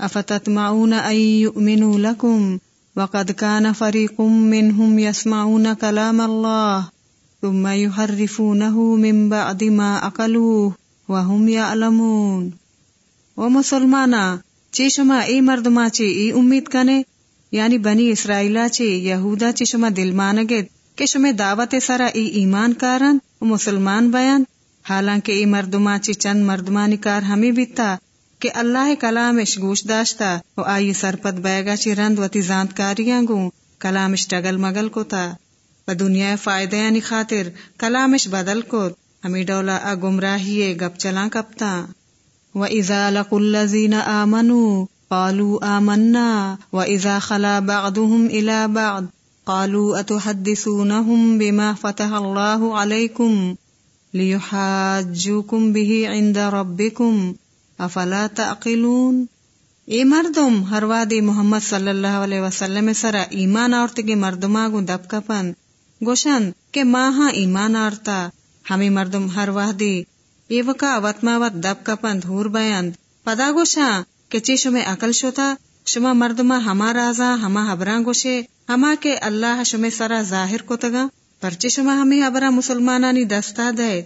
افتتمعون ان يؤمنوا لكم وقد كان فريق منهم يسمعون كلام الله ثم يحرفونه من بعد ما عقلوه وهم يعلمون. ومسلمانا چی شما ای مردما چی ای امید کنے؟ یعنی بنی اسرائیلا چی یہودا چی شما دل مانگید کہ شما دعوت سرا ای ایمان کارن و مسلمان بیان؟ حالانکہ ای مردما چی چند مردمانی کار ہمیں بیتا کہ اللہ کلامش گوش داشتا و آئی سرپت بیگا چی رند و تی زانت کاریاں گو کلامش ٹگل مگل کو تا۔ و دنیا فائدہ یعنی خاطر کلامش بدل کو۔ ہمیں ڈولا ا گمراہی گپ چلاں کپتا و ازا لق الذین آمنوا قالوا آمنا و ازا خلا بعضهم الى بعض قالوا اتحدثونهم بما فتح الله عليكم ليحاجوكم به عند ربكم افلا تعقلون؟ اے مردم، ہر وادی محمد صلی اللہ علیہ وسلم سرا ایمان عورت کے مردما گو دب کپن. گوشن، کہ ماہا ایمان آرتا ہمیں مردم ہر وادی یہ وکا وطما وط دب کپن دھور بیند پدا گوشا، کہ چی شما عقل شتا شما مردما ہما رازا، ہما حبران گوشے. ہما کے اللہ شما سرا ظاہر کو تگا پرچی شما ہمیں حبران مسلمانانی دستا دے.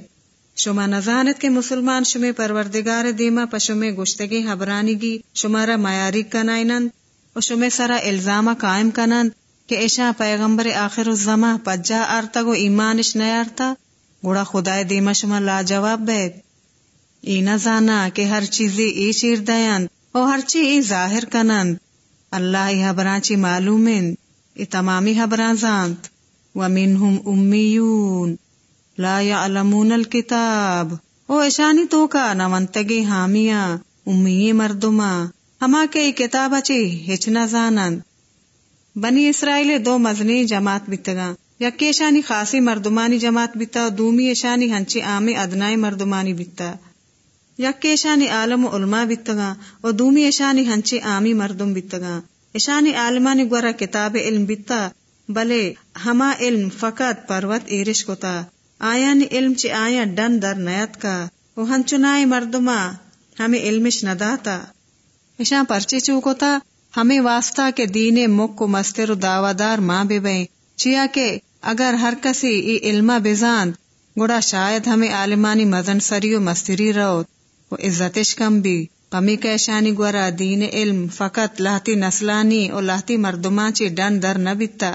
شما نزانت کے مسلمان شما پروردگار دیما پشمے گشتگی حبرانی گی شمارا معیاری کنائنند و شما سرا الزام قائم کنند کہ ایشا پیغمبر آخر الزما پجا آرتا گو ایمانش نیارتا، گوڑا خدای دیما شما لا جواب بید۔ ای نزانا کہ ہر چیزی ای شیر دیند و ہر چی ای ظاہر کنند۔ اللہ ای حبران چی معلومند، ای تمامی حبران زانت ومنہم امیون۔ لا يعلمون الكتاب او اشانی تو کا نونتگی حامیا امی مردما ہما کے کتاب اچھی ہچ نہ زانند بنی اسرائیل دو مزنی جماعت بیتگا یکی اشانی خاصی مردمانی جماعت بیتا دومی اشانی ہنچی عامی ادنائی مردمانی بیتا۔ یکی اشانی عالم و علماء بیتگا و دومی اشانی ہنچی عامی مردم بیتگا اشانی عالمانی گورا کتاب علم بیتا، بلے ہما علم فقط پروت ایرش کوتا۔ آیا نی علم چی آیا ڈن در نیت کا وہ ہنچنائی مردما ہمیں علمش نداتا۔ اشاں پرچی چوکو تا ہمیں واسطہ کے دین مک کو مستر و دعوادار ماں بے بیں چیا کہ اگر ہر کسی ای علما بزاند گڑا شاید ہمیں عالمانی مزن سری و مستری رو وہ عزتش کم بھی کمی کا گورا دین علم فقط لاہتی نسلانی اور لاہتی مردما چی ڈن در نہ بیتا۔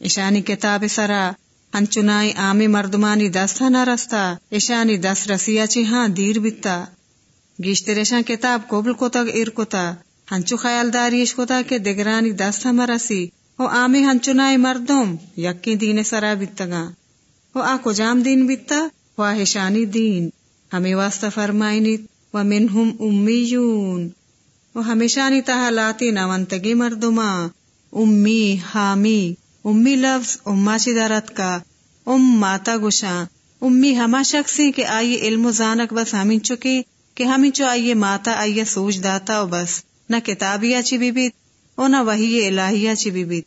اشانی کتاب سرا ہنچنائی آمی مردمانی دست نہ رستا ایشانی دست رسیا چی ہاں دیر بیتا گیشتریشان کتاب قبل کو تک ار کو تا ہنچو خیال داریش کو تا کہ دگرانی دست ہم رسی او آمی ہنچنائی مردم یکی دین سرا بیتگا او آ کجام دین بیتا خواہشانی دین ہمیں واسطہ فرمائنیت و منہم امیون و ہمیشانی تہا لاتی نوانتگی مردما امی حامی امی لفظ، اما چی کا، ام ماتا گشا امی ہما شخصی کہ آئیے علم و زانک بس ہمیں چکی کہ ہمیں چو آئیے ماتا، آئیے سوچ داتا و بس۔ نہ کتابیا چی بھی بیت او نہ وہی الہیہ چی بھی بیت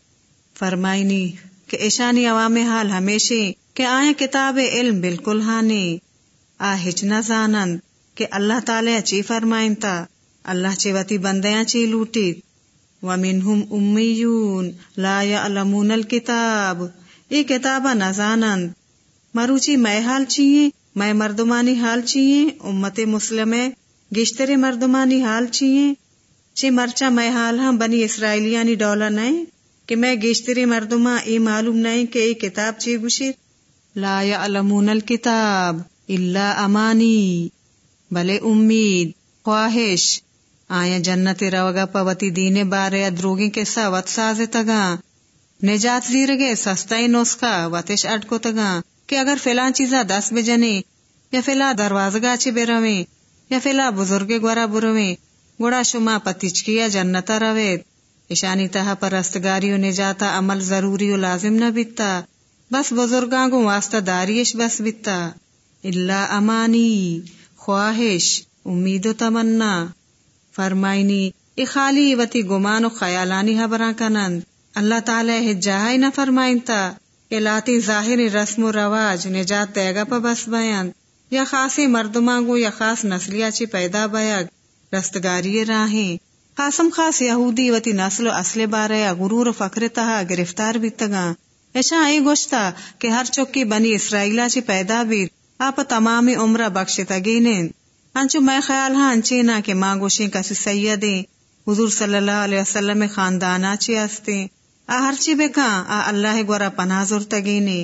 فرمائنی کہ ایشانی عوام حال ہمیشہ کہ آیا کتاب علم بالکل ہانے۔ آ ہچ نہ زانند کہ اللہ تعالی چی فرمائن تا اللہ چی وتی بندیاں چی لوٹیت۔ ومنهم امیون لا يعلمون الكتاب ای کتابہ نزانند مروچی میں حال چیئے میں مردمانی حال چیئے، امت مسلم گشتر مردمانی حال چیئے۔ چی مرچا میں حال ہاں بنی اسرائیلیانی ڈولا نہیں کہ میں گشتری مردما ای معلوم نہیں کہ ای کتاب چی گشت لا يعلمون الكتاب الا امانی، بلے امید، خواہش۔ آیا جنت روگا پوتی دین بارے ادروگی کے سا وط ساز تگا۔ نجات زیرگے سستا نوسکا وطش اڈ کو تگا۔ کہ اگر فلاں چیزا دس بجنے، یا فلا دروازگا چی بے رویں یا فلا بزرگ گورا برویں گوڑا شما پتیچکیا جنتا روید اشانی تہا پر استگاری نجاتا عمل ضروری و لازم نہ بیتا۔ بس بزرگاں کو واسطہ داریش بس بیتا۔ اللہ امانی، خواہش، امید و تمنا۔ فرمائنی ای خالی وتی گمان و خیالانی حبراں کنند۔ اللہ تعالی جہائی نہ فرمائن تا کہ لاتی ظاہر رسم و رواج، نجات تیگا پا بس بیان۔ یا خاصی مردماں گو یا خاص نسلیا چی پیدا بیگ رستگاری راہیں۔ خاصم خاص یہودی وتی نسل و اصل بارے غرور و فکر تہا گرفتار بھی تگا ایشا اے گوشتا کہ ہر چوکی بنی اسرائیلا چی پیدا بھی آپ تمامی عمرہ بخش تگینین انچو میں خیال ہاں انچینا کہ ماں گوشیں کسی سیدیں حضور صلی اللہ علیہ وسلم خاندانا چی ہستے آ ہر چی بے کان آ اللہ گورا پناہ زور تگینے۔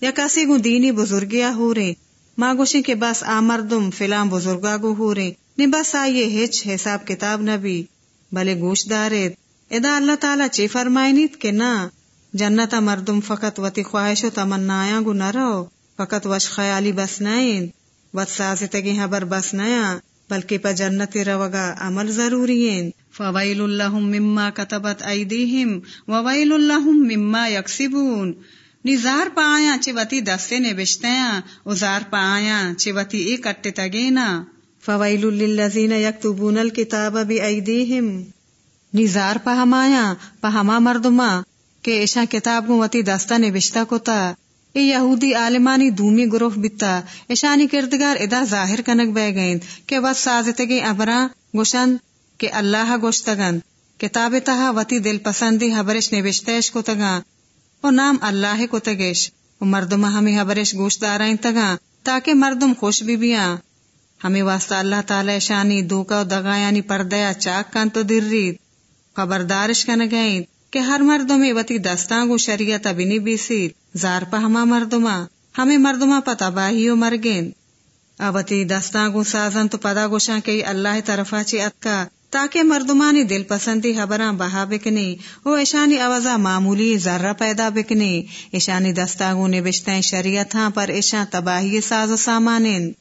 یا کسی گو دینی بزرگیا ہو رے ماں گوشیں کہ بس آ مردم فلان بزرگا گو ہو رے نی بس آئیے ہچ حساب کتاب نبی۔ بلے گوش دارت ادا اللہ تعالی چی فرمائنیت کہ نہ جنتا مردم فقط وتی خواہش و تمنا گو نہ رہو۔ فقط وش خیالی بس نائن وت ساز تگی حبر بس نیا بلکہ پا جنت روگا عمل ضروری ہیں فویل اللہم مما کتبت ایدیہم وویل اللہم مما یکسبون نزار پا آیا چی وتی دستے نے بشتیاں ازار پا آیا چی وتی ای کٹے تگینا فویل للذین یکتبون الکتاب بی ایدیہم نزار پا ہمایا پا ہما مردما، کہ ایشا کتاب کو وتی دستا نے بشتا کو اے یہودی عالمانی دومی گروہ بتا ایشانی کردگار ادا ظاہر کنک بے گئیں کہ بس سازتگی ابرا گوشن، کہ اللہ گوشتگن کتاب تہا وتی دل پسندی حبرش نبشتیش کو تگا، او نام اللہ کو تگیش، او مردم ہمیں حبرش گوشت دارائیں تگا، تاکہ مردم خوش بھی بیاں۔ ہمیں واسطہ اللہ تعالی شانی دوکا و دگا یعنی پردیا چاک کان تو در رید۔ خبردارش کن گئیں کہ ہر مردوں میں وتی دستاں گو شریعت ابنی بیسید۔ زار پا ہما مردما، ہمیں مردما پا تباہی و مرگین۔ آوتی دستاں گو سازن تو پدا گوشاں کہ اللہ طرفا چی اتکا۔ تاکہ مردمانی دل پسندی خبراں بہا بکنے او ایشانی آوازا معمولی ذرہ پیدا بکنے ایشانی دستاگو نبشتیں شریعت ہاں پر ایشان تباہی ساز و سامانین۔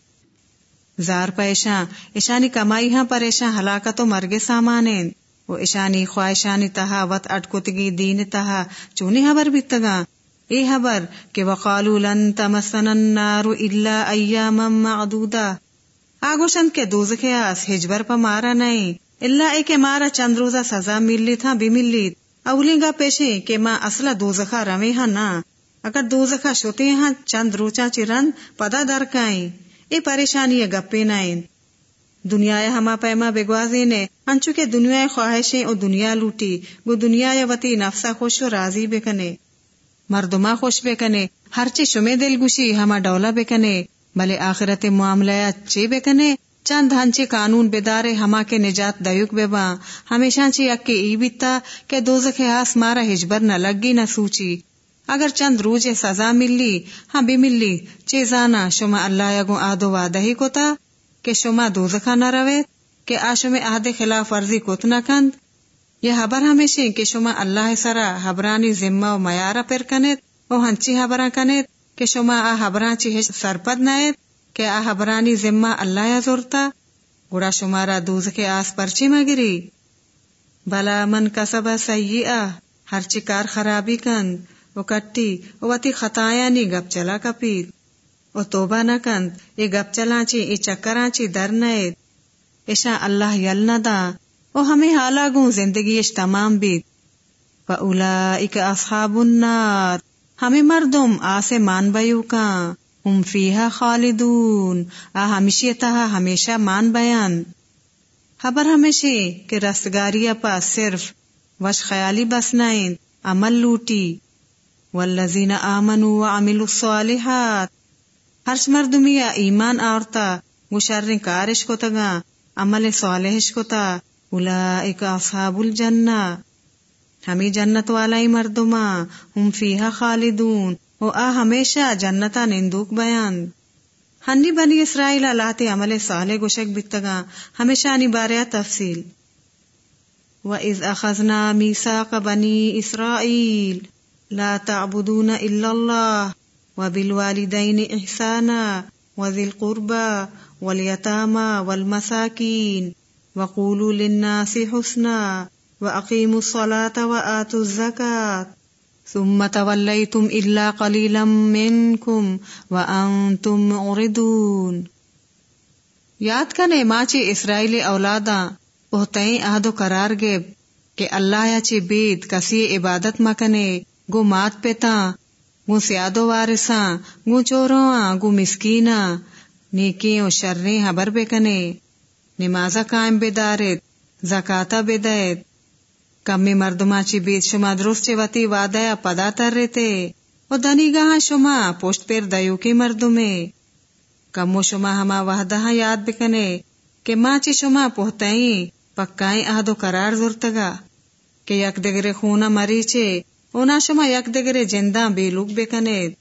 زار پیشاں ایشانی کمائی ہاں پر ایشاں ہلاکت و مرگ سامانین۔ و ایشانی خواہشانی تہا وط اٹکتگی دین تہا۔ چونی حبر بیتگا اے حبر، کہ وقالو لن تمسن النار الا ایاما معدودا. آگوشن کے دوزخے آس ہجبر پا مارا نہیں اللہ اے کہ مارا چند روزہ سزا ملی تھا بھی ملی. اولی گا پیشے کہ ماں اصلا دوزخا روے ہاں نا. اگر دوزخا شوتے ہاں چند روچا چرن پدا درکائیں اے پریشانی گپے نائن دنیا ہما پیما بگوازی نے، انچو کے دنیا خواہشیں او دنیا لوٹی، گو دنیا وتی نفسا خوش و راضی بکنے. مردما خوش بکنے ہر چی شمے دل گوشی ہما ڈولا بکنے بلے آخرت معاملہ چے بکنے چند ہنچے قانون بیدارے ہما کے نجات دیوک بے باں۔ ہمیشہ چی اکی ای بیتا کہ دوزخ ہاس مارا ہجبر نہ لگی نہ سوچی۔ اگر چند روج سزا ملی ہاں بھی ملی۔ چیزانا شما اللہ یگو آدو وعدہ ہی کوتا کہ شما دوزخا نہ روے کہ آشم عہد خلاف ورزی کوت نہ کند۔ یہ حبر ہمیشہ کہ شما اللہ سرا حبرانی ذمہ و میارا پر کنت او ہنچی حبران کنت کہ شما آ حبران چی سرپد نائت کہ آ حبرانی ذمہ اللہ زورتا؟ گڑا شمارا دوز کے آس پرچی مگری۔ بلا من کسب سیئہ ہر چی کار خرابی کند وہ کٹی وتی خطایا نی گپ چلا کپیت او توبہ نہ کند یہ گپ چلا چی، ای چکراں چی در نید ایشا اللہ یل نہ دا او ہمیں حالا گوں زندگی اش تمام بیت فاولائک اصحاب النار۔ ہمیں مردم آسے مان بیو کاں ہم فیہا خالدون۔ آ ہمیشہ تہا ہمیشہ مان بیان۔ خبر ہمیشہ کہ رستگاریا پا صرف وش خیالی بس نائن عمل لوٹی۔ والذین آمنوا وعملوا الصالحات۔ ہرش مردمی ایمان آورتا۔ وہ شر کارش کو تگا عمل صالحش کو تا۔ أولئك أصحاب الجنة. همي جنت والاي مردما هم فيها خالدون. و آ ہمیشہ جنتا نندوک بیان. ہنی بنی اسرائیل اللہ عمل صالح گشک بتگا ہمیشہ انی باریا تفصیل. و اخذنا میثاق بني اسرائيل لا تعبدون الا الله وبالوالدين احسانا وذي القربى واليتامى والمساكين وقولوا للناس حسنا وأقيموا الصلاة وآتوا الزكاة ثم توليتم إلا قليلا منكم وأنتم معرضون۔ یاد کنے ماچی اسرائیلی اولادا اوہتائیں عہد و قرار گیب کہ اللہ یا چی بید کسی عبادت مکنے گو مات پیتا گو سیادو وارساں گو چوروں گو مسکینا نیکی و شرری حبر بے کنے۔ نمازا قائم بے دارت زکاتا بدید کمی مردما چی بیت شما درست چی وتی وعدہ پدا تر رہتے۔ و دنی گاہ شما پوشت پیر دیو کی مردمے۔ کمو شما ہما وحدہ یاد بکنے کہ ماں چی شما پہتائیں پکائیں اہدو قرار زورتگا۔ کہ یک دگرے خونا مری چے اونا شما یک دگرے جندہ بے لوگ بکنید۔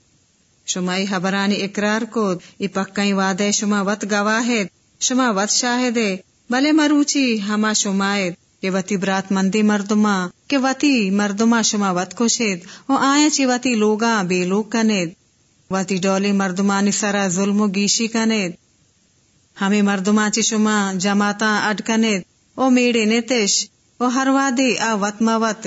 شما ای حبرانی اقرار کود، ای پکائیں وعدہ شما وط گواہد شما وط شاہدے، بلے مروچی ہما شمائد کہ وتی برات مندی مردما، کہ وتی مردما شما وت کوشید او آیا چی وتی لوگا بے لوگ کنید، وتی ڈولی مردمانی سرا ظلم و گیشی کنید ہمیں مردما چی شما جماعتا اڈ کنید، او میڑے نیتش او ہر وادی آ وت موت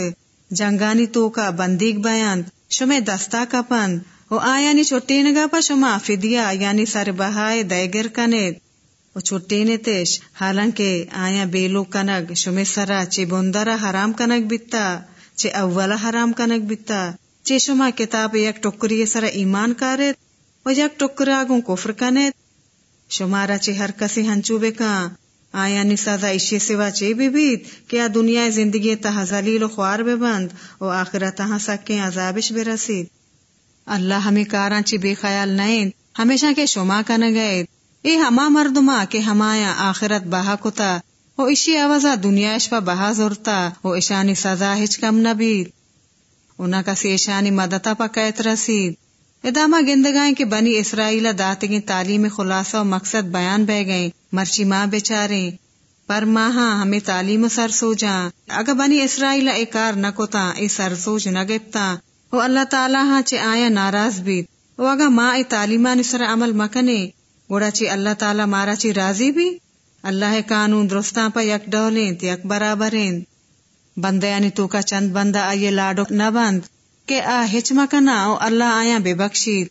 جنگانی تو کا بندیگ بیان شما دستا کپند، او آیا نی چھوٹی نگا پا شما فدیا یعنی سر بہائے دیگر کنید۔ و چھٹی نے تیش حالانکہ آیا بیلو کنگ شمی سرا چی بندرا حرام کنگ بیتا چی اولا حرام کنگ بیتا چی شما کتاب یک ٹکری سرا ایمان کارت و یک ٹکرا گون کفر کنت شمارا چی ہر کسی ہنچو بکان آیا نی سزا اشی سوا چی بھی بیت کیا دنیا زندگی تہ زلیل و خوار بے بند و آخرت تہا سکیں عذابش برسید اللہ ہمیں کاران چی بے خیال نہیں ہمیشہ کے شما کنگید اے ہما مردما کے ہمایا آخرت بہا کتا، او اشی آوازا دنیا اشپا بہا زورتا، او اشانی سزا ہچ کم نبید۔ اونا کسی ایشانی مدتا پا قیت رسید۔ ادامہ گندگائیں کہ بنی اسرائیل داتگی تعلیم خلاصہ و مقصد بیان بہ گئیں، مرچی ماں بیچارے پر ماہاں ہمیں تعلیم سر سو جاں اگر بنی اسرائیل اے کار نہ کوتا اے سر سوج نہ گپتا۔ او اللہ تعالیٰ ہاں چے آیا ناراض بیت او اگر ماں اے تعلیمان سر عمل مکنے۔ گوڑا چی اللہ تعالی مارا چی راضی بھی؟ اللہ قانون درستان پا یک ڈولیں یک برابریں۔ بندے یعنی تو کا چند بندہ آئیے لاڈو نہ بند۔ کہ آ ہچ مکنا او اللہ آیا بے بخشید۔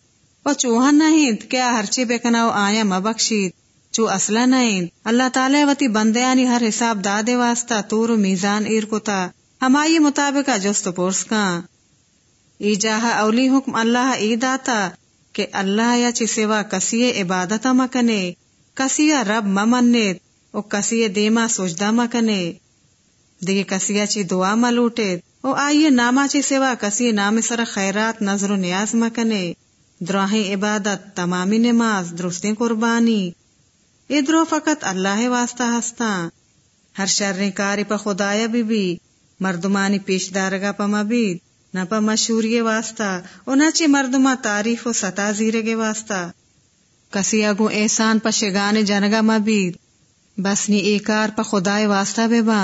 او چوہن نہیں کہ آ ہرچی بے کنا او آیا مبخشید چو اصلا نہیں اللہ تعالی وتی بندے یعنی ہر حساب دادے واسطہ تور و میزان ایر کو تا ہمائی مطابق جست پورس کان ای جاہا اولی حکم اللہ ای داتا۔ کہ اللہ یا چی سوا کسی عبادت مکنے کسی رب ممنت او کسی دیما سجدہ مکنے دیگے کسی چی دعا ملوٹے او آئیے ناما چی سوا کسی نام سر خیرات، نظر و نیاز مکنے دراہیں عبادت، تمامی نماز درستیں قربانی۔ ادرو فقط اللہ واسطہ ہستا۔ ہر شرنے کاری پا خدایا بی بی، مردمانی پیش دارگا پا مبید نہ مشہوری واسطہ او چی مردما تعریف و ستا زیرے گے واسطہ کسی اگو احسان پا شگان جنگا مبید بس نی ایکار پا خدای واسطہ بے با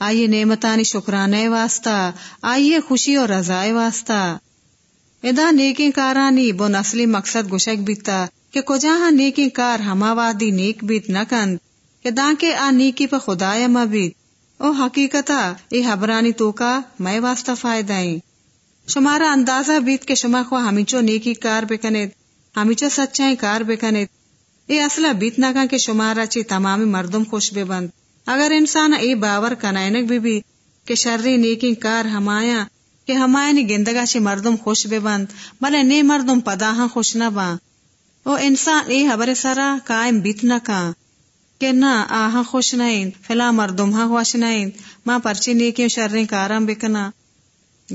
آئیے نعمتانی شکرانے واسطہ آئیے خوشی اور رضائے واسطہ ادا نیکی کارانی بو نسلی مقصد گشک بیتا کہ کجاہاں نیکی کار ہما وادی نیک بیت نہ کند کہ دانکے آ نیکی پا خدای مبید او حقیقتا ای حبرانی تو کا میں واسطہ فائدائیں شمارا اندازہ بیت کے شما خواہ ہمیچو نیکی کار بکنید ہمیچو سچائیں کار بکنید اے اصلہ بیت نہ کہ شمارا چی تمامی مردم خوش بے بند۔ اگر انسان اے باور کنائنک بھی بھی کہ شرری نیکی کار ہمایا، کہ ہمایا نی گندگا چی مردم خوش بے بند، بلے نی مردم پدا ہاں خوش نہ با۔ او انسان اے حبر سرا قائم بیت نہ کا کہ نہ آہاں خوش نہیں فلا مردم ہاں خوش نہیں ماں پرچی نیکی شرری کارم بکنا۔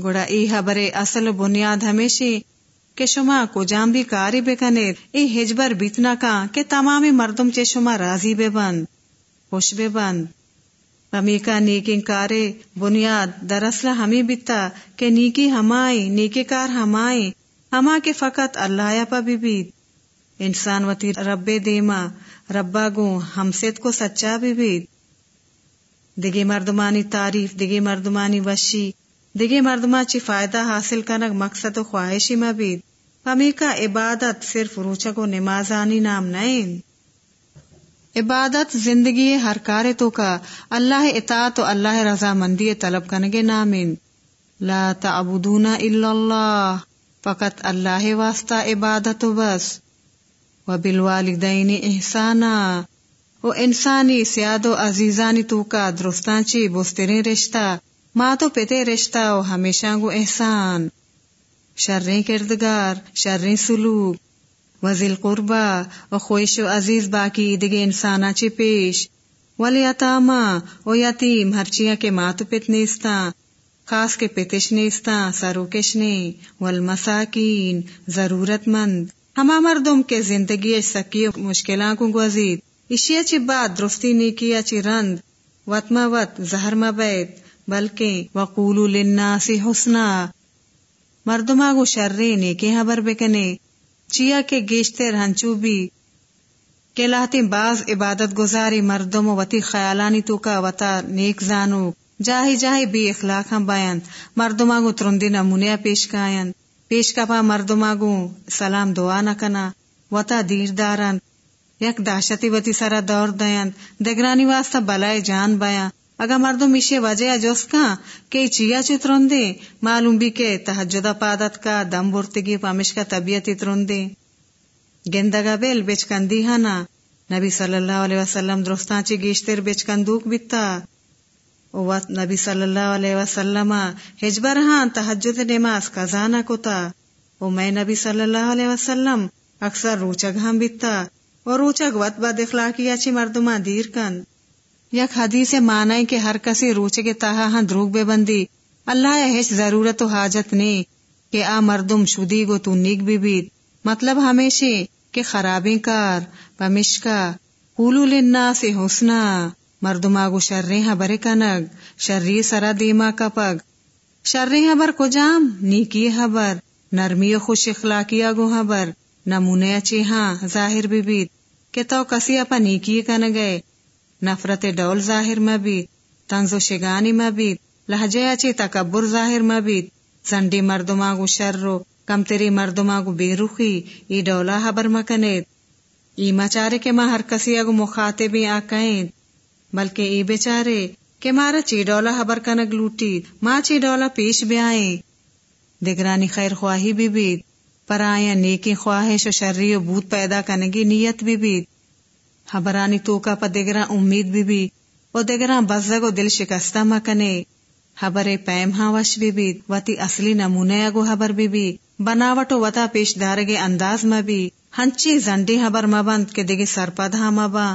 گوڑا ای حبر اصل بنیاد ہمیشی کہ شما کو جام بھی کاری بے کنے ای ہجبر بیتنا کا کہ تمامی مردم چے شما راضی بے بند خوش بے بند ہمی کا نیکی کارے بنیاد دراصل ہمیں بیتا کہ نیکی ہمائی نیکی کار ہمائی ہما کے فقط اللہ پا بھی بیت انسان وتی رب دیما، ربا گو ہم سید کو سچا بھی بیت دگی مردمانی تعریف دگی مردمانی وشی دیگے مردما چی فائدہ حاصل کنگ مقصد و خواہشی مبید ہمیں کا عبادت صرف روچا کو نمازانی نام نہیں عبادت زندگی ہر کار تو کا اللہ اطاعت و اللہ رضا مندی طلب کنگے نامین۔ لا تعبدون الا اللہ۔ فقط اللہ واسطہ عبادت و بس۔ و بالوالدین احسانا۔ و انسانی سیاد و عزیزانی تو کا درستانچی بسترین رشتہ۔ ماں تو پتے رشتہ و ہمیشہ گو احسان۔ شریں کردگار، شریں سلوک۔ وزل قربا و خوش و عزیز باقی دگے انسانا چی پیش۔ ولیتاما او یتیم، ہرچیاں کے ماتو پت نیستا۔ خاص کے پتش نیستا، سروکش نے والمساکین، ضرورت مند۔ ہما مردم کے زندگی سکی مشکلاں کو گزید اشیا چی بات، درستی نیکیا چی رند۔ وط وط، زہر مبید بلکہ وقولو للناس حسنا مردما گو شرری نیکی حبر ہاں بکنے۔ چیا کے گیشتے رہنچو بھی کہ لاتی باز عبادت گزاری مردم وتی خیالانی تو کا وطا نیک زانو۔ جاہی جاہی بھی اخلاق ہاں ہم بیان مردما گو ترندی نمونیا پیش کائن پیش کپا مردما گو سلام دعا نہ کنا۔ وطا دیر دارن یک دہشتی وتی سرا دور دیان دگرانی واسطہ بلائے جان بیاں اگا مردم میشے وجہ جوس کا کہ چیا چترندے معلوم بھی کہ تحجدہ پادت کا دم برتگی پامش کا طبیعت اترندے گندگا بیل بچکندی ہانا نبی صلی اللہ علیہ وسلم درستان چی گیشتر بچکندوک بیتا۔ وقت نبی صلی اللہ علیہ وسلم ہجبر ہاں تحجد نماز کزانا کتا او میں نبی صلی اللہ علیہ وسلم اکثر روچگ ہم ہاں بیتا۔ اور روچگ وط بد اخلاقی اچھی مردمہ دیر کن۔ یک حدیث معنی کہ ہر کسی روچے کے تاہا ہاں دروگ بے بندی۔ اللہ ہیچ ضرورت و حاجت نے کہ آ مردم شدی گو تو نیک بھی بیت مطلب ہمیشہ کہ خرابی کار پمشکا قولو لنا سے حسنا مردما گو شرری حبر ہاں کنگ۔ شرری سرا دیما کپگ۔ شرری حبر ہاں کو جام نیکی ہاں حبر نرمی و خوش اخلاقیا گو حبر نمونے اچھی ہاں ظاہر بھی بیت کہ تو کسی اپا نیکی کنگے نفرت ڈول ظاہر مبیت تنز و شگانی مبیت لہجے اچھی تکبر ظاہر مبیت زنڈی مردما گو شر رو کم تری مردما گو بے رخی ای ڈولا حبر مکنید۔ ای مچارے کے ماں ہر کسی اگو مخاطبی آکائیں بلکہ ای بیچارے کہ مارا چی ڈولا حبر کنگ لوٹی ماں چی ڈولا پیش بھی آئیں دگرانی خیر خواہی بھی بیت پر آیا نیکی خواہش و شرری و بوت پیدا کنگی نیت بھی بیت حبرانی تو کا پا دگرا امید بھی بھی و دگرا بزگ و دل شکستہ مکنے حبر پیم ہاں وش بھی بھی وتی اصلی نمونے اگو حبر بھی بھی بناوٹ و وطا پیش دارگے انداز مبی ہنچی زنڈی حبر مبند کے دگی سرپد ہاں مبا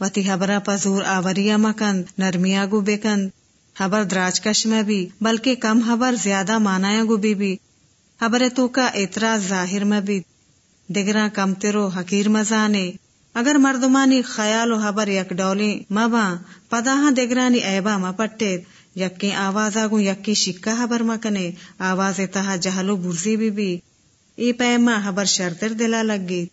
وتی حبرہ پزور آوریا مکند نرمیا گو بکند حبر دراج کش میں بھی بلکہ کم حبر زیادہ مانایا گو بی بھی حبر تو کا اعتراض ظاہر میں بھی دگرا کم تیرو حقیر مزانے اگر مردمانی خیال و حبر یک ڈولی مبا پداہاں دگرانی ایبا ما پٹے، یکی آواز آگو، یکی شکا حبر مکنے آواز تہا جہلو برزی بھی بھی ای پیما حبر شرطر دلا لگی۔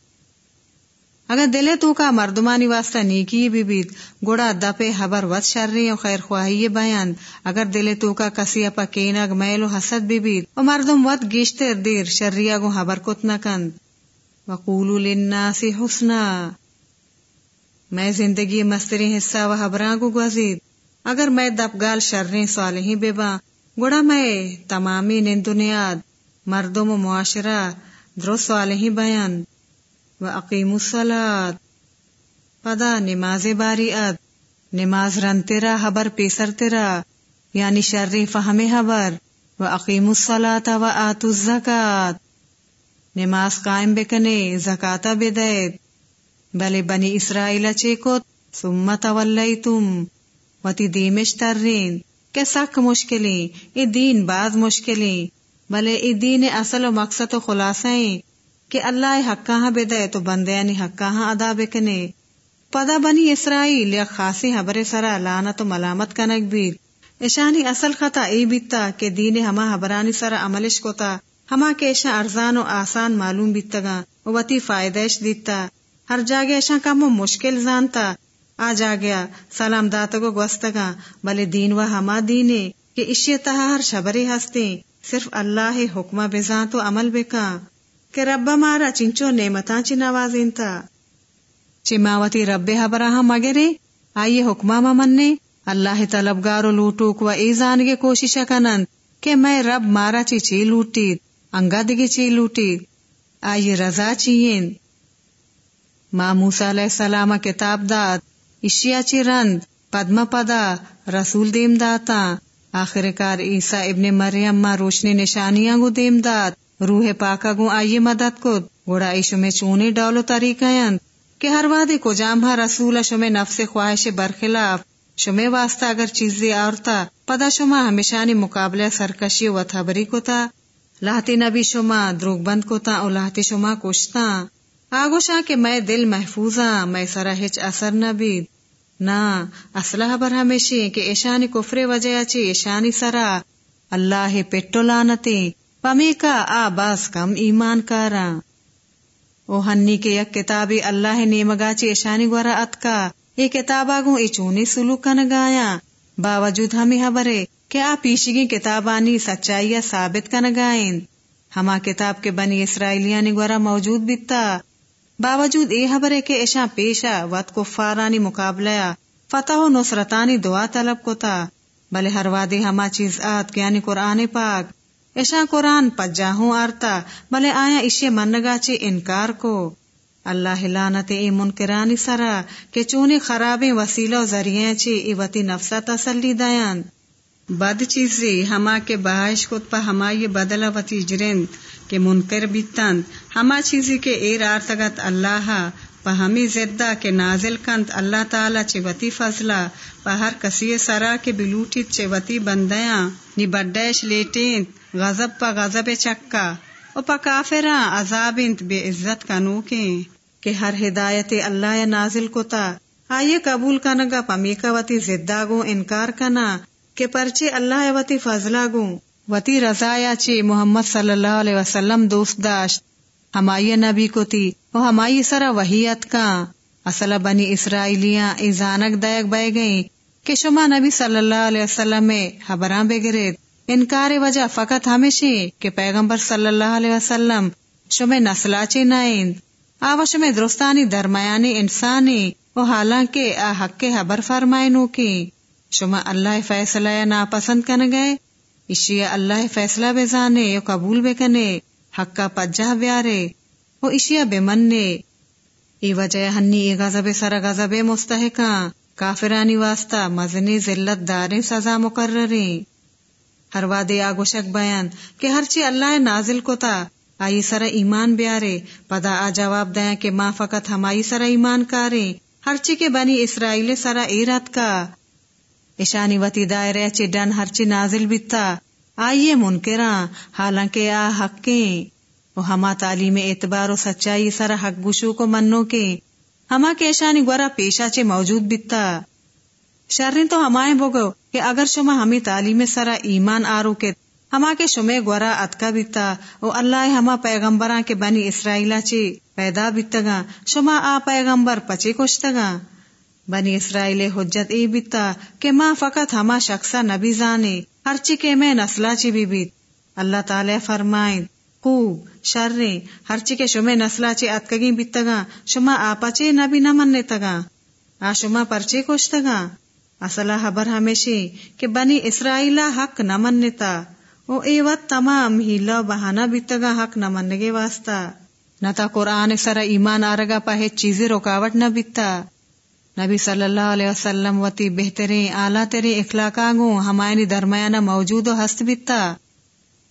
اگر دلے تو کا مردمانی واسطہ نیکی بھی بیت گوڑا دپے حبر وط شرری و خیر خواہی بیان۔ اگر دلے تو کا کسی اپا کینگ میل و حسد بھی بیت و مردم وط گیشتر دیر شرری اگو حبر کت نکند وقولو للناس حسنا۔ میں زندگی مستری حصہ و حبراں کو گزید اگر میں دبگال شرری صالحی بے با گڑا میں تمامی نندنیاد مردم و معاشرہ درست صالحی بیان۔ و عقیم الصلاة۔ پدا نماز باری اد نماز رن تیرا، حبر پیسر تیرا یعنی شرری فہم حبر۔ و عقیم الصلاة و آت الزکاة۔ نماز قائم بکنے، زکاة بدید بلے بنی اسرائیل چیکوت، ثم تولیتم، وتی دیمش ترین کہ سک مشکلیں ای دین بعض مشکلیں بلے ای دین اصل و مقصد و خلاصیں کہ اللہ حق کہاں بے دے تو بندیانی حق کہاں ادا بکنے پدا بنی اسرائیل یا خاصی حبر سرا لانت و ملامت کنک بیر۔ اشانی اصل خطا ای بیتا کہ دین ہما حبرانی سرا عملش کوتا، ہما کے ایشا ارزان و آسان معلوم بیتگا وتی فائدہش دیتا۔ ہر جاگے ایشا کم مشکل زانتا۔ آ جا گیا سلام داتگو گوستگا بلے دین و ہما دینے کہ اشی تہا ہر شبری ہستے صرف اللہ حکمہ بزان تو عمل بکا کہ رب مارا چنچو نعمتاں چی نوازین تا چی ماوتی رب حبراہ مگرے آئیے حکمہ ممنے اللہ طلبگارو لوٹوک و ایزان کے کوشش کنند۔ کہ میں رب مارا چی چی لوٹید انگا دگی چی لوٹید۔ آئیے رضا چیئن ماں موسا علیہ السلام کتاب دات اشیا چی رند پدما پدا، رسول دیم داتا، آخر کار عیسیٰ ابن مریم ماں روشنی نشانیاں گو دیم دات روح پاکا گو آئیے مدد کو گوڑا ایشو میں چونی ڈولو طریقہ کہ ہر وادی کو جامہ رسول شمہ نفس خواہش برخلاف شمہ واسطہ اگر چیزی آورتا، پدا شما ہمیشانی مقابلہ سرکشی و تھبری کو تا لاہتی نبی شما دروگ بند کو تا اور لاہتی شما کشتا۔ آگوشا کہ میں دل محفوظا ہاں، میں سرا ہچ اثر نبی نا اسلح بر ہمیشی کہ ایشانی کفر وجہ چی ایشانی سرا۔ اللہ پٹو لانتی پمی کا آ باس کم ایمان کارا۔ او ہنی کے یک کتابی اللہ نیمگا چی ایشانی گورا ات کا۔ یہ کتاب آگو چونی سلوک کا نگایا باوجود ہمیں خبرے کہ آپ پیشگی کتابانی سچائی ثابت کا نگائیں ہما کتاب کے بنی اسرائیلیاں گورا موجود بیتا۔ باوجود اے خبرے کے ایشا پیشا وط کو فارانی مقابلہ فتح و نصرتانی دعا طلب کو تا۔ بلے ہر وادی ہما چیز آت یعنی قرآن پاک۔ ایشا قرآن پجاہوں آرتا۔ بلے آیا اشے منگا چے انکار کو۔ اللہ لانت ای منکرانی سرا کہ چونی خرابیں وسیلہ و ذریعے چی ای وتی نفسا تسلی دیان بد چیزی ہما کے بحائش کت پا ہما یہ بدلا وتی جرند کہ منکر بیتند ہما چیزی کے ایر آرتگت اللہ پا ہمی زدہ کے نازل کند اللہ تعالی چے وتی فضلہ۔ پا ہر کسی سرا کے بلوٹیت چے وتی بندیاں۔ نی بڈیش لیٹین، غضب پا غضب چکا۔ او پا کافران عذابنت بے عزت کنو کے۔ کہ ہر ہدایت اللہ نازل کو تا آئیے قبول کنگا پمیکا وتی زدہ گو انکار کنا۔ کہ پرچے اللہ وتی فضلہ گو وتی رضایا چی محمد صلی اللہ علیہ وسلم دوست داشت۔ ہمائی نبی کو تی وہ ہمائی سرا وحیت کا اصل بنی اسرائیلیاں ایزانک دائک بے گئیں کہ شما نبی صلی اللہ علیہ وسلم میں حبران بگرید انکار وجہ فقط ہمیشہ کہ پیغمبر صلی اللہ علیہ وسلم شما نسلا چی نائند آوش میں درستانی، درمیانی انسانی وہ حالانکہ آ حق کے حبر فرمائنو کی۔ شما اللہ فیصلہ ناپسند کن گئے اشیا اللہ فیصلہ بے زانے یو قبول بے کنے، حق کا پجہ بیارے، وہ اشیا بے مننے۔ ای وجہ ہنی، ای غزب سر غزب مستحقاں کافرانی واسطہ، مزنی، ذلت داریں، سزا مقرریں۔ ہر وادے آگوشک بیان کہ ہر چی اللہ نازل کو تا آئی سر ایمان بیارے۔ پدا آ جواب دیا کہ ماں فقط ہمائی سر ایمان کارے ہرچی کے بنی اسرائیل سرا ایرت کا۔ ایشانی وتی دائرے چڈن ہرچی نازل بیتا آئیے منکراں حالانکہ آ حقیں وہ ہما تعلیم اعتبار و سچائی سرا حق گشو کو منو کے ہما کے ایشانی گورا پیشا چے موجود بیتا شرین تو ہمائیں بگو کہ اگر شما ہمیں تعلیم سرا ایمان آرو کے ہما کے شمے گورا اتکا بیتا او اللہ ہما پیغمبراں کے بنی اسرائیلا چی پیدا بیتگا شما آ پیغمبر پچے کشتگا بنی اسرائیل حجت ای بیتا کہ ماں فقط ہما شخصا نبی زانے، ہر چی کے میں نسلا چی بھی بیت۔ اللہ تعالی فرمائیں خوب شرے ہرچی کے شمے نسلا چی اتکگی بیتگا، شما آ پچے نبی نہ مننے تگا آ شما پرچے کشتگا۔ اصلہ خبر ہمیشہ کہ بنی اسرائیلہ حق نہ منتا او اے وقت تمام ہیلا بہانا بیتگا حق نہ منگے واسطہ۔ نہ تا قرآن سر ایمان آرگا پہ چیز رکاوٹ نہ بیتا۔ نبی صلی اللہ علیہ وسلم وتی بہترین اعلیٰ تیرے اخلاقا گو ہمائنی درمیانہ موجود و ہست بیتا۔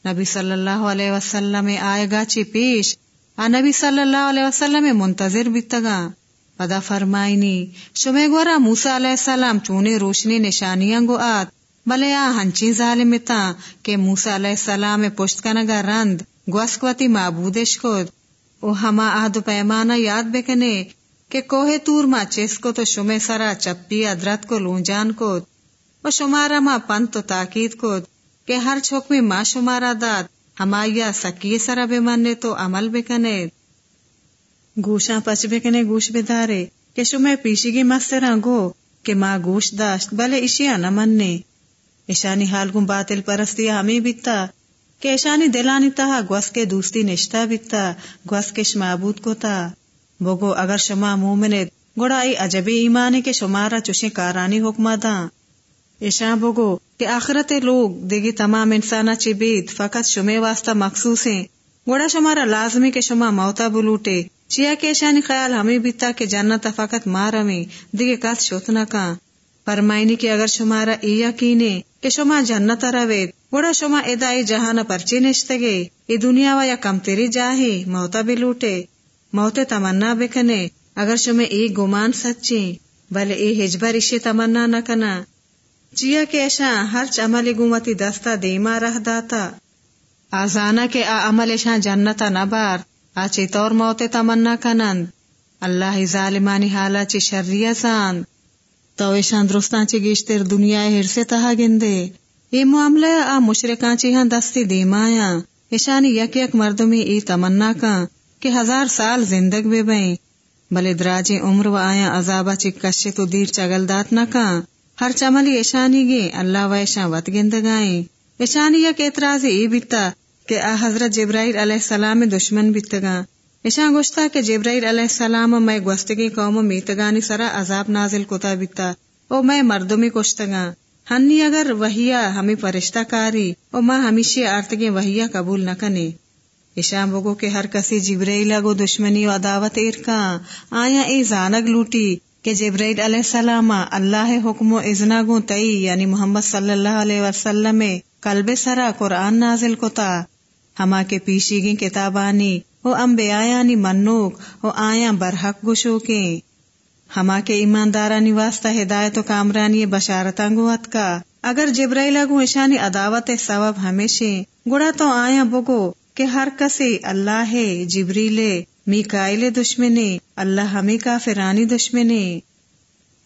نبی صلی اللہ علیہ وسلم آئے گا چی پیش۔ آ نبی صلی اللہ علیہ وسلم منتظر بیتگا پدا فرمائنی، شمع گورا موسیٰ علیہ السلام چونے روشنی نشانیاں گو آت۔ بلے آ ہنچی ظالم تا کہ موسیٰ علیہ السلام پشت کنگا رند گوسکوتی معبودش کود او ہما عہد پیمانا یاد بکنے۔ کہ کوہ تور ما چیس کو تو شمع سرا چپی ادرت کو لونجان کود و شمارا ما پنت تو تاکید کود کہ ہر چھوک میں ما شمارا داد، ہمایا سکی سرا بے مننے تو عمل بکنے گوشاں پچ بکنے گوش بدارے کہ شمع پیشگی مسترا گو کہ ماں گوش داشت بلے اشیا نہ مننے ایشانی حال گم باطل پرستی ہمیں بیتا، کہ ایشانی دلانی تہا گوس کے دوستی نشتا بیتا، گوس کے معبود کو تا۔ بگو اگر شما مومنت گوڑا ای عجبی ایمانی کے شمارا چوشیں کارانی حکمہ دا ایشان بگو کہ آخرت لوگ دیگی تمام انسانا چی بیت فقط شمے واسطہ مخصوص ہیں گوڑا شمارا لازمی کے شما موتا بلوٹے چیا کے ایشانی خیال ہمیں بیتا کہ جنت فقط مارمی دیگی کات شوتنا کان فرمائنی کہ اگر شمارا ای یقینے کہ شما جنت روید گوڑا شما ادائی جہانا پرچی نشتگے ای دنیا و یا کم تیری جاہی موتا بھی لوٹے موت تمنا بکنے اگر شمہ ای گمان سچے بلے اے ہجبر اشی تمنا نہ کنا۔ چیا کے ایشا ہر عمل گومتی دستا دیما رہ داتا۔ آزانا کے آ عمل ایشا جنتا نبار آچے طور موت تمنا کنند۔ اللہ ظالمانی حالا چی شریع ساند تو ایشان درستان چی گیشتر دنیا ہرسے تہا گندے۔ ای معاملہ آ مشرکان چی ہاں دستی دیمایا ایشانی یک یک مردمی ای تمنا کان کہ ہزار سال زندگ بے بیں بلے دراجے عمر و آیا عذابہ چی کشے تو دیر چگل دات نہ کان ہر چملی ایشانی گے، اللہ و ایشان وط گندگائیں۔ ایشانی یک اعتراض ای بیتا کہ آ حضرت جبرائیل علیہ السلام دشمن بیتگاں ایشان گوشتا کہ جبرائیل علیہ السلام میں گوستگی قوم میتگانی سرا عذاب نازل کتا بیتا۔ او میں مردمی کشتگاں ہنی اگر وہیا ہمیں فرشتہ کاری، او ماں ہمیشہ آرتگیں وہیا قبول نہ کنے۔ ایشان بگو کہ ہر کسی جبرائیل گو دشمنی و عداوت ارکا آیا ای زانگ لوٹی کہ جبرائیل علیہ السلام اللہ حکم و ازنا گو تئی یعنی محمد صلی اللہ علیہ وسلم کلب سرا قرآن نازل کتا ہما کے پیشی گی کتابانی، او امبیایانی منوک، او آیا برحق گشو کے۔ ہما کے ایماندارانی واسطہ ہدایت و کامرانی بشارتاں گوت کا اگر جبرائیل گو اشانی عداوت سبب ہمیشہ، گڑا تو آیا بگو کہ ہر کسی اللہ ہے، جبریل میکائل دشمنے اللہ ہمیں کا فرانی دشمنے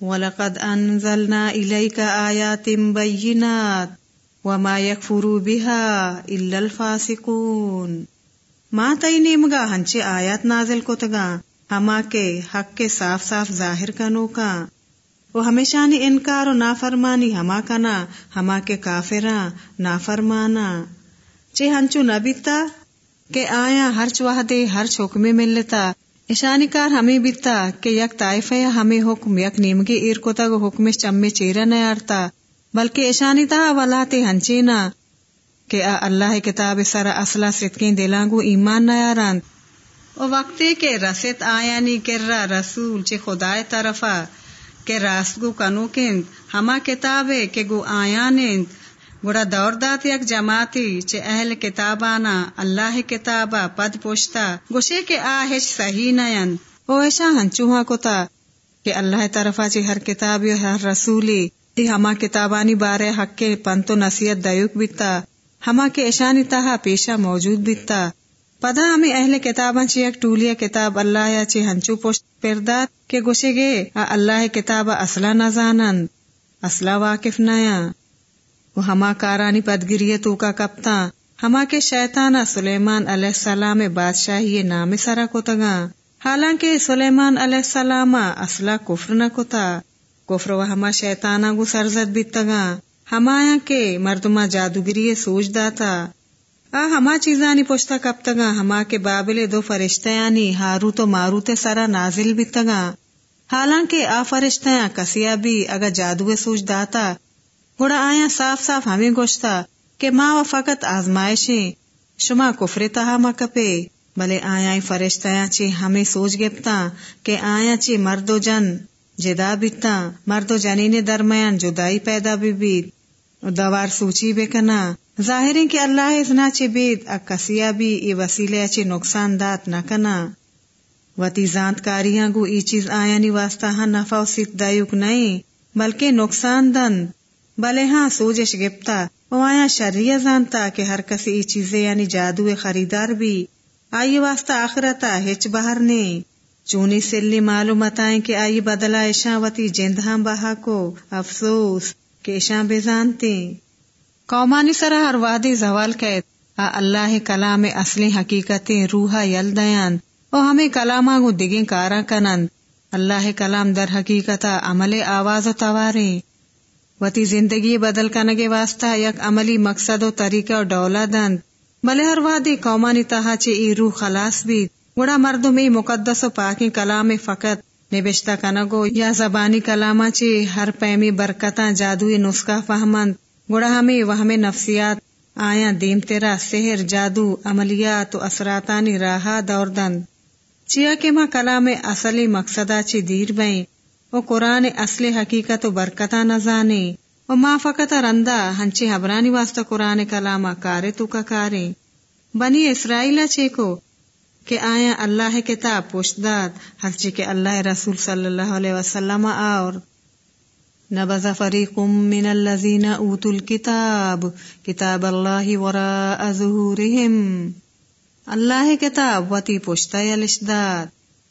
وَلَقَدْ أَنزَلْنَا إِلَيْكَ آيَاتٍ بَيِّنَاتٍ وَمَا يَكْفُرُوا بِهَا إِلَّا الْفَاسِقُونَ۔ ماں تئی نیمگا ہنچے آیات نازل کو تگا ہما کے حق کے صاف صاف ظاہر کنو کا۔ وہ ہمیشہ نی انکار و نافرمانی ہما کنا، ہما کے کافراں، نافرمانا۔ چے ہنچو نبیتا کہ آیا ہر چوہدے ہر چھوکمے ملتا اشانی کار ہمیں بیتا کہ یک طائفہ ہمیں حکم، یک نیمگی ایر کو تگ حکم چمے چیرا نیارتا بلکہ ایشانی تہا ولاتے ہنچینا کہ آ اللہ کتاب سرا اصلہ صدقین دلانگو ایمان نیارند او وقتی کے رسط آیانی کرا رسول چے خدای طرفا کہ راست گو کنو کند ہما کتابے کہ گو آیانند گوڑا دور دات یک جماعتی چے اہل کتابانا اللہ کتابا پد پوشتا۔ گوشے کے آہش صحیح نیند او ایشا ہنچوہاں کتا کہ اللہ طرفا چے ہر کتابی ہر رسولی تی ہما کتابانی بارے حق کے پنتو نصیحت دیوک بیتا۔ ہما کے ایشانی تہا پیشا موجود بیتا۔ پدا ہمیں اہل کتاباں چی ایک ٹولیا کتاب اللہ یا چی ہنچو پوشت پردات کے گوشے گے اللہ کتاب اصلا نہ اصلا واقف نیا ہما کارانی پدگری تو کا کپتا ہما کے شیطانہ سلیمان علیہ السلام بادشاہی نام سرا کو تگا حالانکہ سلیمان علیہ السلام اصلا کفر نہ کتا کفر و ہما شیطانہ گو سرزد بیتگا ہمایا کے مردما جادوگری سوچ داتا۔ آ، ہما چیزانی پوچھتا کب تگا ہما کے بابل دو فرشتیانی ہارو تو مارو تے سرا نازل بھی تگا حالانکہ آ فرشتیاں کسیا بھی اگر جادو سوچ داتا۔ گوڑا آیا، صاف صاف ہمیں گوشتا کہ ماں و فقط آزمائشیں شما کفر تہا مکپے بلے آیا فرشتیاں چی ہمیں سوچ گپتا کہ آیا چی مرد و جن جدا بیتا، مرد و جنین درمیان جدائی پیدا بھی بیت دوار سوچی بے کنا۔ ظاہر کہ اللہ ازنا چے بید اکسیا بھی ای وسیلے چے نقصان دات نہ کنا۔ وتی زانت کاریاں گو ای چیز آیا نی واسطہ ہاں نفع و سیت دایوک نہیں بلکہ نقصان دن۔ بلے ہاں سوجش گپتا او آیا شریع زانتا کہ ہر کسی ای چیزیں یعنی جادو خریدار بھی۔ آئی واسطہ آخرتا ہچ باہر نے۔ چونی سلی معلومات آئیں کہ آئی بدلا ایشاں وتی جندہاں بہا کو۔ افسوس، کہ ایشاں بے زانتے۔ قومانی سرا ہر وادی زوال آ اللہ کلام اصلی حقیقت روحا یل دیان۔ او ہمیں کلاما گو دگیں کارا کنند۔ اللہ کلام در حقیقت عمل آواز و توارے۔ وتی زندگی بدل کنگے واسطہ یک عملی مقصد و طریقہ و ڈولا دند۔ بلے ہر وادی قومانی تہا چے ای روح خلاص بھی گڑا مردم ای مقدس و پاکی کلام فقط۔ نبشتہ کنگو یا زبانی کلاما چے ہر پیمی برکتاں جادوی نسخہ فہمند۔ گوڑا ہمیں وہ نفسیات آیا دیم تیرا سحر، جادو، عملیات و اثراتانی راہا دور دند۔ چیا کے ماں کلام اصلی مقصدہ چی دیر بیں او قرآن اصل حقیقت و برکتا نہ زانے او ما فقط رندا ہنچے حبرانی واسطہ قرآن کلام کارے تو کا کارے بنی اسرائیل چے کو کہ آیا اللہ کتاب پوشت داد ہر ہرچی کے اللہ رسول صلی اللہ علیہ وسلم اور نبذ فریق من الذین اوتوا الكتاب کتاب اللہ وراء ظہورہم اللہ کتاب وتی پوشتا یلش داد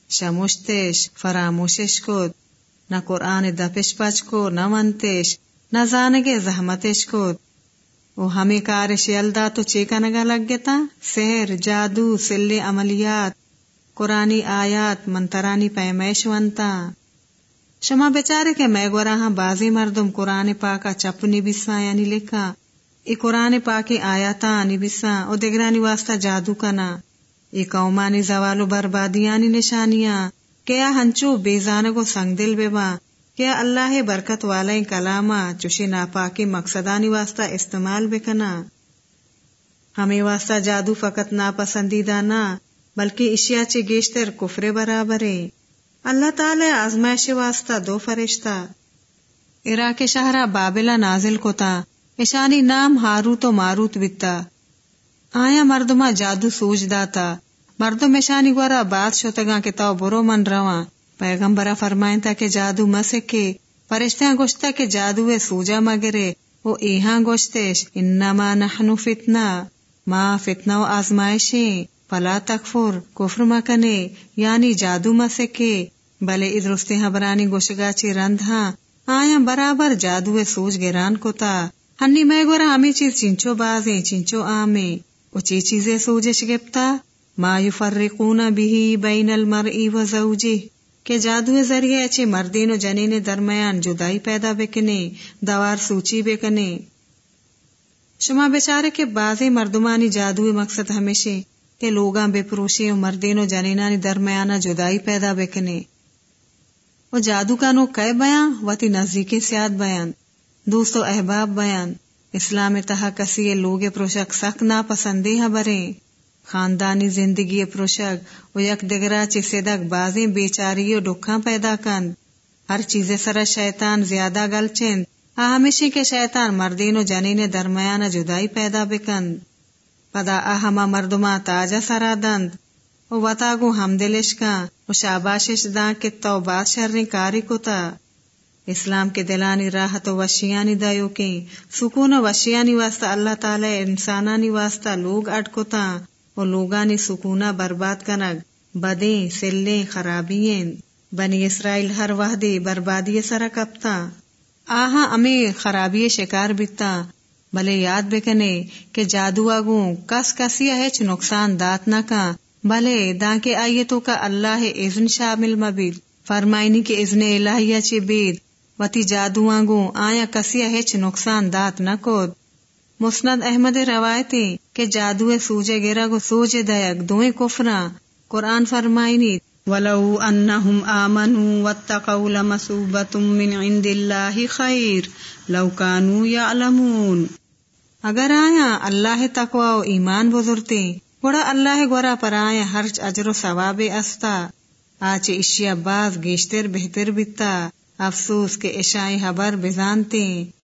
شمشتش فراموشش کد نہ قرآن دپش پچ کو نہ منتش نہ زانگے زحمتش کد او ہمیں کارش یلدا تو چیکا نگا لگ گتا سحر، جادو، سلے عملیات، قرآنی آیات، منترانی پیمیش ونتا۔ شما بیچارے کے میں گورا ہاں بازی مردم قرآن پاکا چپ نبیسا یعنی لکھا ای قرآن پاکی آیاتا نبیسا او دگرانی واسطہ جادو کنا۔ ای قومانی زوالو بربادیانی نشانیاں۔ کیا ہنچو بیزانگو سنگ دل بے با کیا اللہ برکت والا کلاما چوشی ناپاکی مقصدانی واسطہ استعمال بکنا ہمیں واسطہ جادو فقط ناپسندیدہ نہ، بلکہ اشیا چی گیشتر کفر برابر اللہ تعالی آزمائش واسطہ دو فرشتہ۔ عراق شہرہ بابلا نازل کو تا اشانی نام ہاروت و ماروت بتا آیا مردما جادو سوج داتا۔ مردم اشانی گورا بات شتگاں کے تو برو من رواں۔ پیغمبرا فرمائیں تا کہ جادو مسکے فرشتیاں گوشتا کہ جادو سوجا مگرے وہ ایہاں گوشتش انما نحنو فتنہ۔ ما فتنہ و آزمائشیں۔ پلا تکفر، کفر مکنے یعنی جادو مسکے بلے ادرستے حبرانی ہاں گوشگا چی رند ہاں۔ آیا برابر جادو سوج گران کو تا ہنی میں گورا ہمیں چیز چنچو بازیں، چنچو آمیں۔ او چی چیزیں سوجش گپتا؟ ما یفرقون بھی بین المرئی و کہ جادو ذریعے اچھے مردین و جنین درمیان جدائی پیدا بکنے، دوار سوچی بکنے۔ شما بیچارے کے بازی مردمانی جادو مقصد ہمیشہ کہ لوگاں بے پروشی و مردین و جنینانی درمیانہ جدائی پیدا بکنے۔ وہ جادو کا نو کئے بیان، وتی نزدیکی سیاد بیان، دوست و احباب بیان۔ اسلام تہا کسی لوگ پروشک سخت ناپسندی بریں۔ خاندانی زندگی پروشک و یک دگرا چی صدق بازیں بیچاری و ڈکھاں پیدا کند ہر چیز سر شیطان زیادہ گل چند۔ ہمیشی کے شیطان مردین و جنین درمیان جدائی پیدا بکند پدا آہما مردما تاجا سرا دند۔ و وطاگو حمدلش کا و شاباشش دان کے توبات شرنی کاری کو تا اسلام کے دلانی راحت و وشیانی دایو کے سکون و وشیانی واسطہ اللہ تعالی انسانانی واسطہ لوگ اٹکو تا وہ لوگانی سکونا برباد کنگ بدیں، سلیں خرابییں بنی اسرائیل ہر وحدے بربادی سرا کپتا۔ آہا امی خرابی شکار بیتا بلے یاد بکنے کہ جادو آگوں کس کسی ہے نقصان دات نہ کا بلے دا کے آئیے تو کا اللہ اذن شامل مبید۔ فرمائنی کے اذن الہیہ چی بید۔ وتی جادو آگوں آیا کسی ہے نقصان دات نہ کود۔ مسند احمد روایتی کہ جادو سوجے گرا گو سوجے دیگ دوئیں کفرا قرآن فرمائنی ولو انہم آمنوا واتقوا لمسوبت من عند اللہ خیر لو کانو یعلمون اگر آیا اللہ تقوی و ایمان بزرتے گوڑا اللہ گورا پر آیا ہرچ اجر و ثواب استا۔ آچے اشیا باز گیشتر بہتر بیتا۔ افسوس کے اشائی حبر بزانتے۔